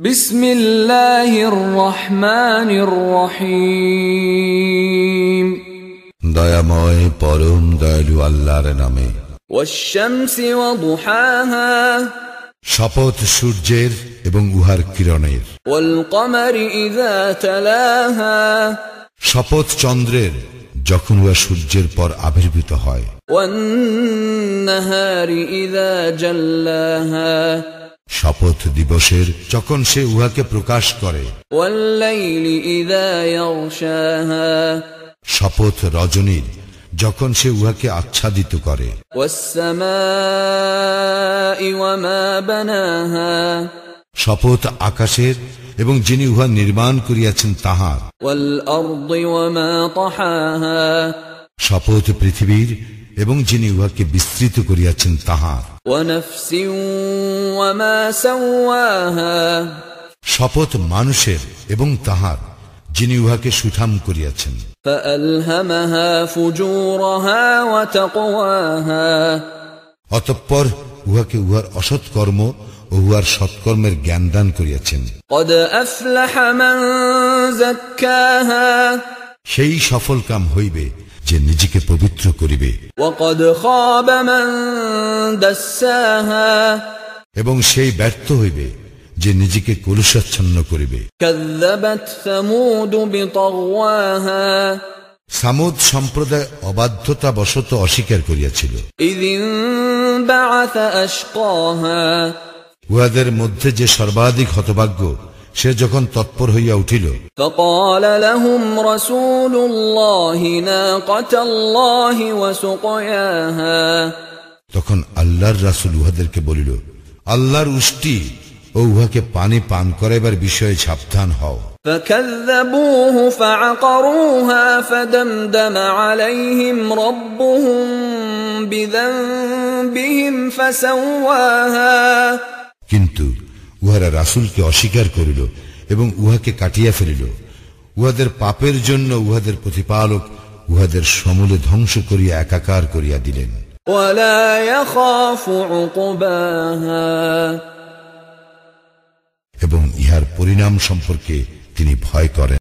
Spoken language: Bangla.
বিসমিল্লাহির রহমানির রহিম। দয়াময় পরম দয়ালু আল্লাহর নামে। ওয়াশ-শামসি ওয়া শপথ সূর্যের এবং উহার কিরণের। শপথ চন্দ্রের যখন উহা সূর্যের পর আবির্ভূত হয়। জাল্লাহা। শপথ দিবসের যখন সে উহাকে প্রকাশ করে। শপথ রজনীর যখন সে উহাকে আচ্ছাদিত করে। শপথ আকাশের এবং যিনি উহা নির্মাণ করিয়াছেন তাহার। শপথ পৃথিবীর এবং যিনি উহাকে বিস্তৃত করিয়াছেন তাহার। শপথ মানুষের এবং তাহার যিনি উহাকে সুঠাম করিয়াছেন। অতঃপর উহাকে উহার অসৎ কর্ম ও উহার সৎকর্মের জ্ঞান দান করিয়াছেন। সেই সফল কাম হইবে যে নিজেকে পবিত্র করিবে। এবং সেই ব্যর্থ হইবে যে নিজেকে কলুষাচ্ছন্ন করিবে। সামুদ সম্প্রদায় অবাধ্যতা বশত অস্বীকার করিয়াছিল। উহাদের মধ্যে যে সর্বাধিক হতভাগ্য সে যখন তৎপর হইয়া উঠিল فقال لهم رسول الله ناقة الله وسقياها তখন আল্লাহর রাসূল উহাদেরকে বলিল আল্লাহর উষ্টি ও উহাকে পানি পান করাইবার বিষয়ে সাবধান হও فكذبوه فعقروها فدمدم عليهم ربهم بذنبهم فسواها কিন্তু উহারা রাসুলকে অস্বীকার করিল এবং উহাকে কাটিয়া ফেলিল। উহাদের পাপের জন্য উহাদের প্রতিপালক উহাদের সমূলে ধ্বংস করিয়া একাকার করিয়া দিলেন। এবং ইহার পরিণাম সম্পর্কে তিনি ভয় করেন।